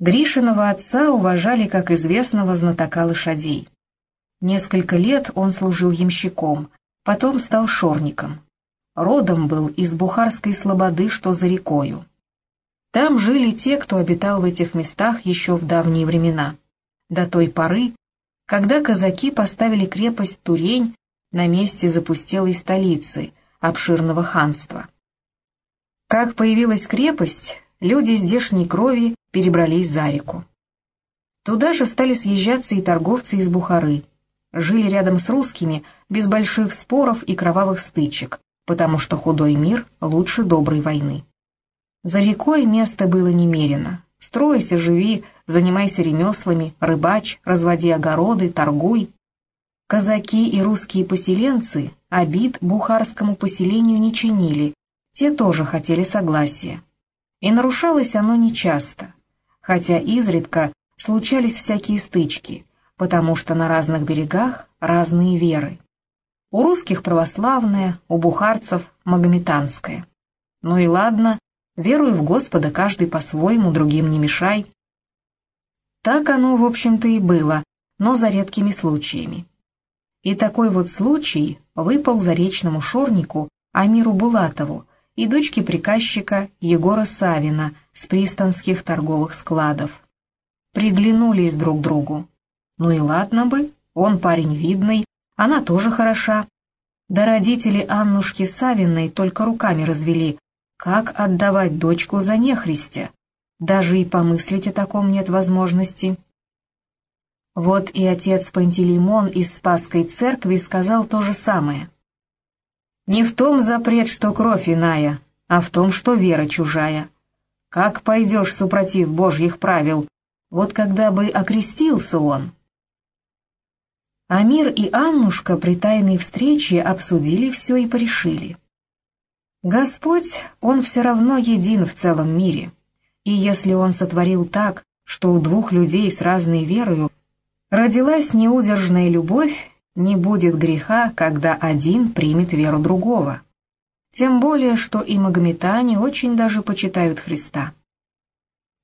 Гришиного отца уважали как известного знатока лошадей. Несколько лет он служил ямщиком, потом стал шорником. Родом был из Бухарской слободы, что за рекою. Там жили те, кто обитал в этих местах еще в давние времена, до той поры, когда казаки поставили крепость Турень на месте запустелой столицы, обширного ханства. Как появилась крепость, люди здешней крови перебрались за реку. Туда же стали съезжаться и торговцы из Бухары. Жили рядом с русскими, без больших споров и кровавых стычек, потому что худой мир лучше доброй войны. За рекой место было немерено. Стройся, живи, занимайся ремеслами, рыбач, разводи огороды, торгуй. Казаки и русские поселенцы обид бухарскому поселению не чинили, те тоже хотели согласия. И нарушалось оно нечасто, хотя изредка случались всякие стычки, потому что на разных берегах разные веры. У русских православная, у бухарцев магометанская. Ну и ладно, веруй в Господа каждый по-своему, другим не мешай. Так оно, в общем-то, и было, но за редкими случаями. И такой вот случай выпал заречному шорнику Амиру Булатову, и дочки приказчика Егора Савина с пристанских торговых складов. Приглянулись друг другу. Ну и ладно бы, он парень видный, она тоже хороша. Да родители Аннушки Савиной только руками развели, как отдавать дочку за нехристя. Даже и помыслить о таком нет возможности. Вот и отец Пантелеймон из Спасской церкви сказал то же самое. Не в том запрет, что кровь иная, а в том, что вера чужая. Как пойдешь, супротив божьих правил, вот когда бы окрестился он. Амир и Аннушка при тайной встрече обсудили все и порешили. Господь, Он все равно един в целом мире, и если Он сотворил так, что у двух людей с разной верою родилась неудержная любовь, не будет греха, когда один примет веру другого. Тем более, что и магометане очень даже почитают Христа.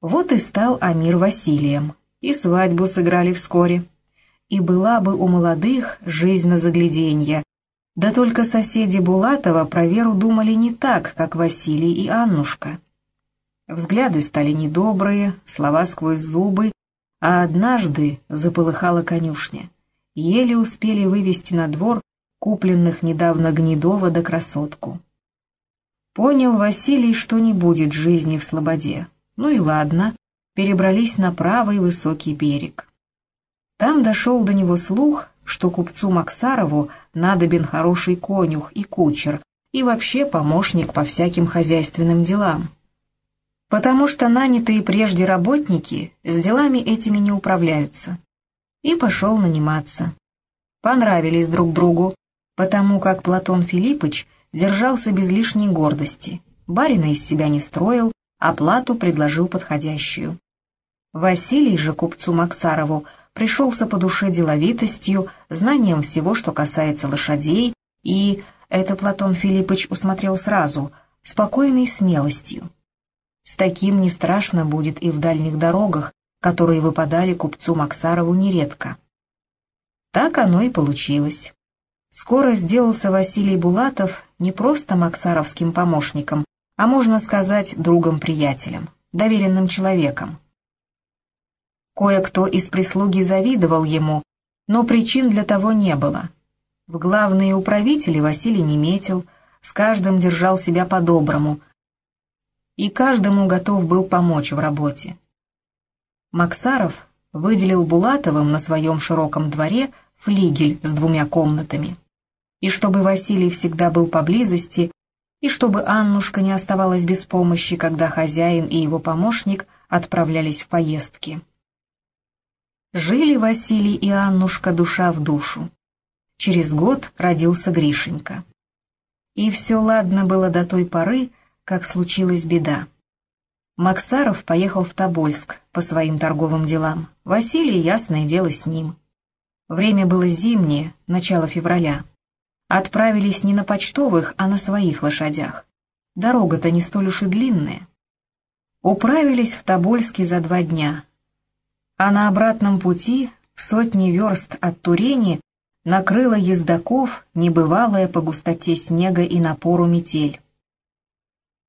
Вот и стал Амир Василием, и свадьбу сыграли вскоре. И была бы у молодых жизнь на загляденье, да только соседи Булатова про веру думали не так, как Василий и Аннушка. Взгляды стали недобрые, слова сквозь зубы, а однажды заполыхала конюшня еле успели вывести на двор купленных недавно Гнедова да красотку. Понял Василий, что не будет жизни в Слободе. Ну и ладно, перебрались на правый высокий берег. Там дошел до него слух, что купцу Максарову надобен хороший конюх и кучер, и вообще помощник по всяким хозяйственным делам. Потому что нанятые прежде работники с делами этими не управляются и пошел наниматься. Понравились друг другу, потому как Платон Филиппыч держался без лишней гордости, барина из себя не строил, оплату предложил подходящую. Василий же купцу Максарову пришелся по душе деловитостью, знанием всего, что касается лошадей, и, это Платон Филиппыч усмотрел сразу, спокойной смелостью. С таким не страшно будет и в дальних дорогах, которые выпадали купцу Максарову нередко. Так оно и получилось. Скоро сделался Василий Булатов не просто максаровским помощником, а, можно сказать, другом-приятелем, доверенным человеком. Кое-кто из прислуги завидовал ему, но причин для того не было. В главные управители Василий не метил, с каждым держал себя по-доброму, и каждому готов был помочь в работе. Максаров выделил Булатовым на своем широком дворе флигель с двумя комнатами. И чтобы Василий всегда был поблизости, и чтобы Аннушка не оставалась без помощи, когда хозяин и его помощник отправлялись в поездки. Жили Василий и Аннушка душа в душу. Через год родился Гришенька. И все ладно было до той поры, как случилась беда. Максаров поехал в Тобольск по своим торговым делам. Василий, ясное дело, с ним. Время было зимнее, начало февраля. Отправились не на почтовых, а на своих лошадях. Дорога-то не столь уж и длинная. управились в Тобольске за два дня, а на обратном пути в сотни верст от Турени накрыла ездаков небывалая по густоте снега и напору метель.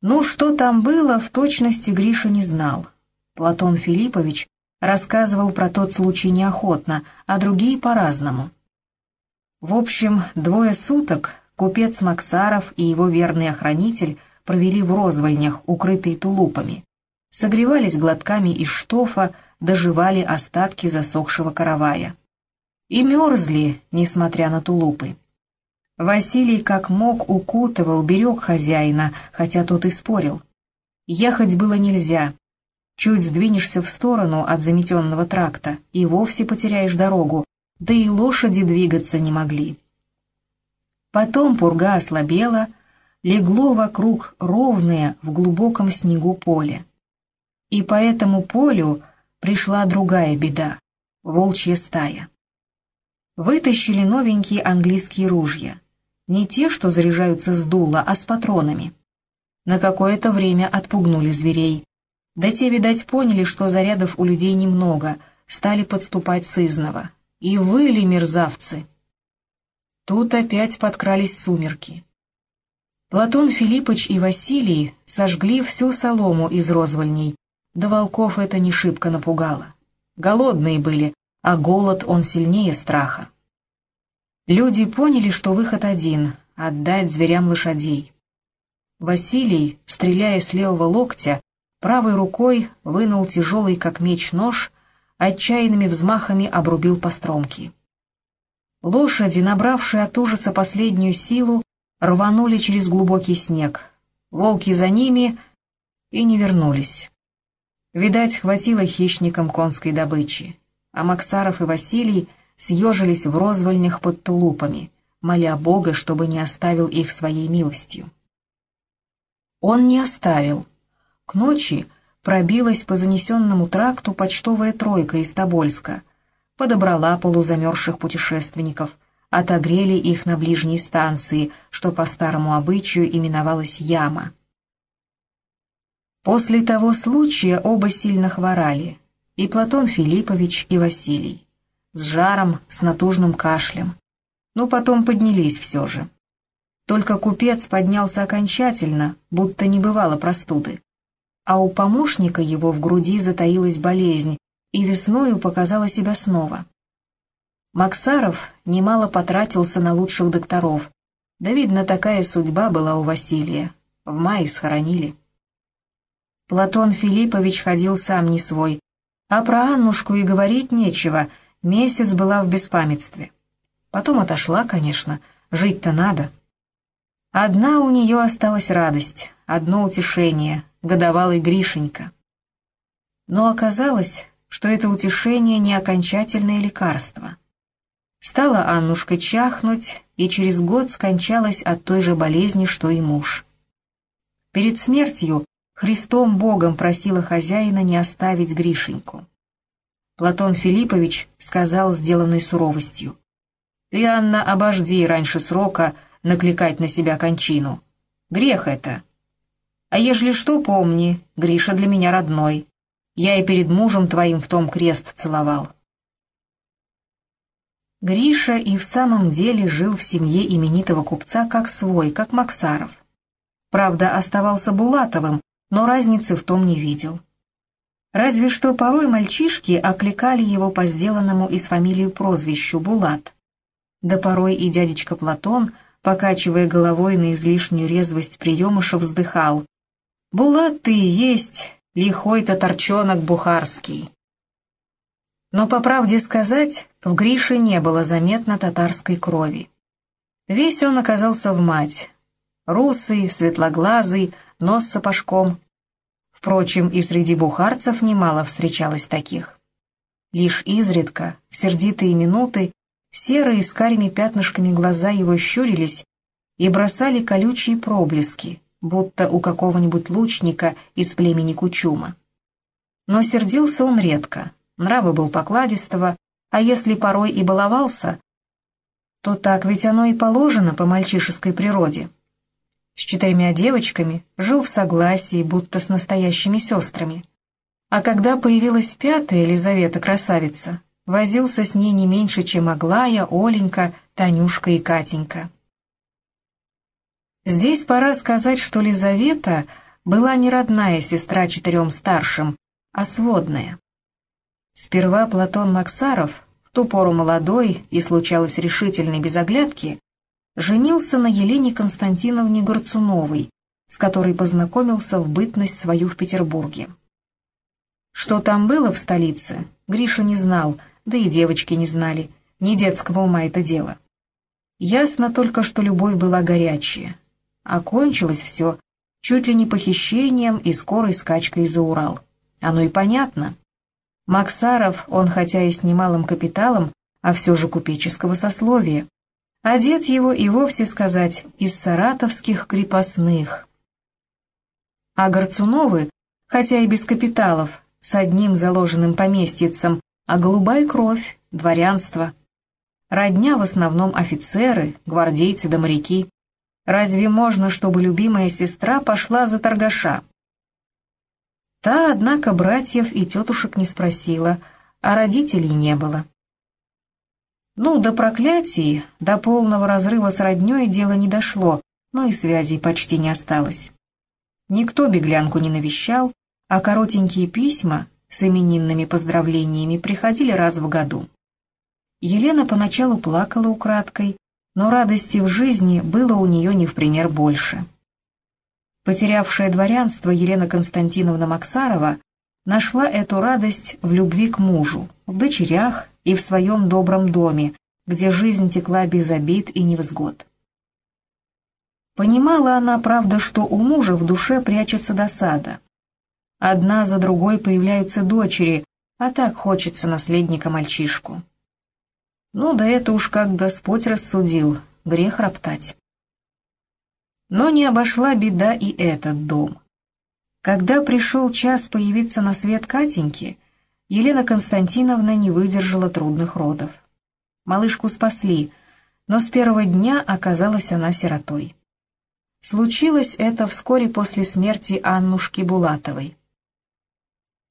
Ну, что там было, в точности Гриша не знал. Платон Филиппович рассказывал про тот случай неохотно, а другие по-разному. В общем, двое суток купец Максаров и его верный охранитель провели в розвольнях, укрытые тулупами. Согревались глотками из штофа, доживали остатки засохшего каравая. И мерзли, несмотря на тулупы. Василий как мог укутывал, берег хозяина, хотя тот и спорил. Ехать было нельзя. Чуть сдвинешься в сторону от заметенного тракта и вовсе потеряешь дорогу, да и лошади двигаться не могли. Потом пурга ослабела, легло вокруг ровное в глубоком снегу поле. И по этому полю пришла другая беда — волчья стая. Вытащили новенькие английские ружья — не те, что заряжаются с дула, а с патронами. На какое-то время отпугнули зверей. Да те, видать, поняли, что зарядов у людей немного, стали подступать сызново. И выли мерзавцы. Тут опять подкрались сумерки. Платон Филиппович и Василий сожгли всю солому из розвольней, да волков это не шибко напугало. Голодные были, а голод он сильнее страха. Люди поняли, что выход один — отдать зверям лошадей. Василий, стреляя с левого локтя, правой рукой вынул тяжелый, как меч, нож, отчаянными взмахами обрубил постромки. Лошади, набравшие от ужаса последнюю силу, рванули через глубокий снег. Волки за ними и не вернулись. Видать, хватило хищникам конской добычи, а Максаров и Василий съежились в розвольнях под тулупами, моля Бога, чтобы не оставил их своей милостью. Он не оставил. К ночи пробилась по занесенному тракту почтовая тройка из Тобольска, подобрала полузамерзших путешественников, отогрели их на ближней станции, что по старому обычаю именовалась Яма. После того случая оба сильно хворали, и Платон Филиппович, и Василий с жаром, с натужным кашлем. Но потом поднялись все же. Только купец поднялся окончательно, будто не бывало простуды. А у помощника его в груди затаилась болезнь, и весною показала себя снова. Максаров немало потратился на лучших докторов, да, видно, такая судьба была у Василия. В мае схоронили. Платон Филиппович ходил сам не свой, а про Аннушку и говорить нечего — Месяц была в беспамятстве. Потом отошла, конечно, жить-то надо. Одна у нее осталась радость, одно утешение, годовалый Гришенька. Но оказалось, что это утешение не окончательное лекарство. Стала Аннушка чахнуть и через год скончалась от той же болезни, что и муж. Перед смертью Христом Богом просила хозяина не оставить Гришеньку. Платон Филиппович сказал сделанной суровостью. «Ты, Анна, обожди раньше срока накликать на себя кончину. Грех это. А ежели что, помни, Гриша для меня родной. Я и перед мужем твоим в том крест целовал». Гриша и в самом деле жил в семье именитого купца как свой, как Максаров. Правда, оставался Булатовым, но разницы в том не видел. Разве что порой мальчишки окликали его по сделанному из фамилии прозвищу Булат. Да порой и дядечка Платон, покачивая головой на излишнюю резвость приемыша, вздыхал. «Булат ты есть, лихой татарчонок бухарский». Но, по правде сказать, в Грише не было заметно татарской крови. Весь он оказался в мать. Русый, светлоглазый, нос сапожком, Впрочем, и среди бухарцев немало встречалось таких. Лишь изредка, в сердитые минуты, серые с карими пятнышками глаза его щурились и бросали колючие проблески, будто у какого-нибудь лучника из племени Кучума. Но сердился он редко, нравы был покладистого, а если порой и баловался, то так ведь оно и положено по мальчишеской природе. С четырьмя девочками жил в согласии, будто с настоящими сестрами. А когда появилась пятая Елизавета-красавица, возился с ней не меньше, чем Аглая, Оленька, Танюшка и Катенька. Здесь пора сказать, что Лизавета была не родная сестра четырем старшим, а сводная. Сперва Платон Максаров, в ту пору молодой и случалось решительный без оглядки, женился на Елене Константиновне Горцуновой, с которой познакомился в бытность свою в Петербурге. Что там было в столице, Гриша не знал, да и девочки не знали, не детского ума это дело. Ясно только, что любовь была горячая. Окончилось все чуть ли не похищением и скорой скачкой за Урал. Оно и понятно. Максаров, он хотя и с немалым капиталом, а все же купеческого сословия. А дед его и вовсе сказать из саратовских крепостных. А Горцуновы, хотя и без капиталов, с одним заложенным поместьицем, а голубая кровь, дворянство. Родня в основном офицеры, гвардейцы да моряки. Разве можно, чтобы любимая сестра пошла за торгаша? Та, однако, братьев и тетушек не спросила, а родителей не было. Ну, до проклятий, до полного разрыва с роднёй дело не дошло, но и связей почти не осталось. Никто беглянку не навещал, а коротенькие письма с именинными поздравлениями приходили раз в году. Елена поначалу плакала украдкой, но радости в жизни было у нее не в пример больше. Потерявшая дворянство Елена Константиновна Максарова нашла эту радость в любви к мужу, в дочерях и в своем добром доме, где жизнь текла без обид и невзгод. Понимала она, правда, что у мужа в душе прячется досада. Одна за другой появляются дочери, а так хочется наследника мальчишку. Ну да это уж как Господь рассудил, грех роптать. Но не обошла беда и этот дом. Когда пришел час появиться на свет Катеньки, Елена Константиновна не выдержала трудных родов. Малышку спасли, но с первого дня оказалась она сиротой. Случилось это вскоре после смерти Аннушки Булатовой.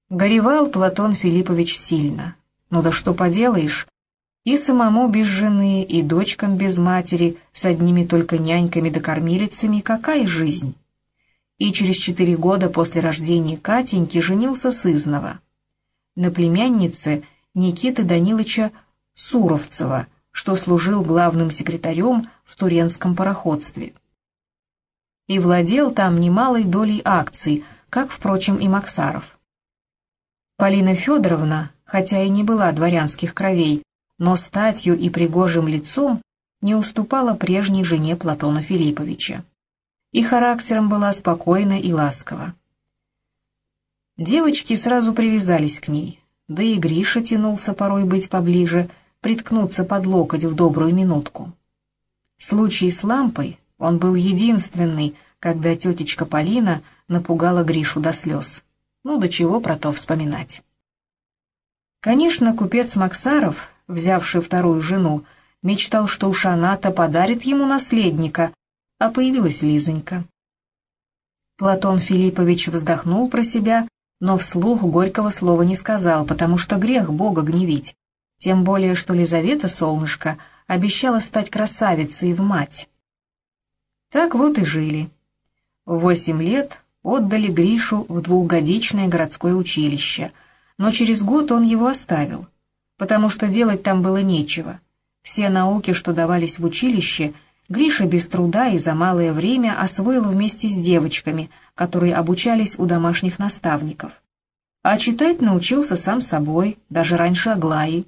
Горевал Платон Филиппович сильно. Ну да что поделаешь, и самому без жены, и дочкам без матери, с одними только няньками да кормилицами, какая жизнь? И через четыре года после рождения Катеньки женился сызнова. На племяннице Никиты Даниловича Суровцева, что служил главным секретарем в Туренском пароходстве. И владел там немалой долей акций, как, впрочем, и Максаров. Полина Федоровна, хотя и не была дворянских кровей, но статью и пригожим лицом не уступала прежней жене Платона Филипповича. И характером была спокойна и ласкова. Девочки сразу привязались к ней, да и Гриша тянулся порой быть поближе, приткнуться под локоть в добрую минутку. Случай с лампой, он был единственный, когда тетечка Полина напугала Гришу до слез. Ну, до чего про то вспоминать. Конечно, купец Максаров, взявший вторую жену, мечтал, что уж она-то подарит ему наследника, а появилась Лизонька. Платон Филиппович вздохнул про себя, но вслух горького слова не сказал, потому что грех Бога гневить. Тем более, что Лизавета, солнышко, обещала стать красавицей в мать. Так вот и жили. В восемь лет отдали Гришу в двухгодичное городское училище, но через год он его оставил, потому что делать там было нечего. Все науки, что давались в училище, Гриша без труда и за малое время освоил вместе с девочками, которые обучались у домашних наставников. А читать научился сам собой, даже раньше Аглаи.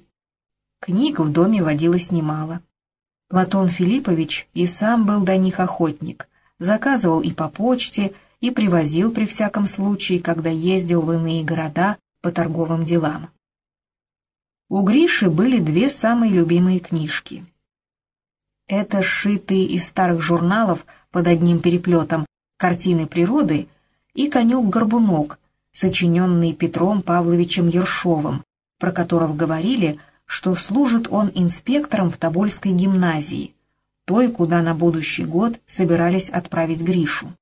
Книг в доме водилось немало. Платон Филиппович и сам был до них охотник, заказывал и по почте, и привозил при всяком случае, когда ездил в иные города по торговым делам. У Гриши были две самые любимые книжки. Это сшитые из старых журналов под одним переплетом картины природы и «Конек-горбунок», сочиненный Петром Павловичем Ершовым, про которого говорили, что служит он инспектором в Тобольской гимназии, той, куда на будущий год собирались отправить Гришу.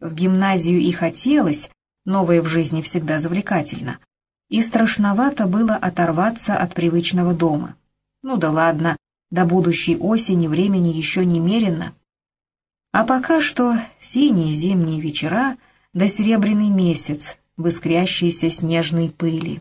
В гимназию и хотелось, новое в жизни всегда завлекательно, и страшновато было оторваться от привычного дома. Ну да ладно, до будущей осени времени еще немерено. А пока что синие зимние вечера да серебряный месяц в искрящейся снежной пыли.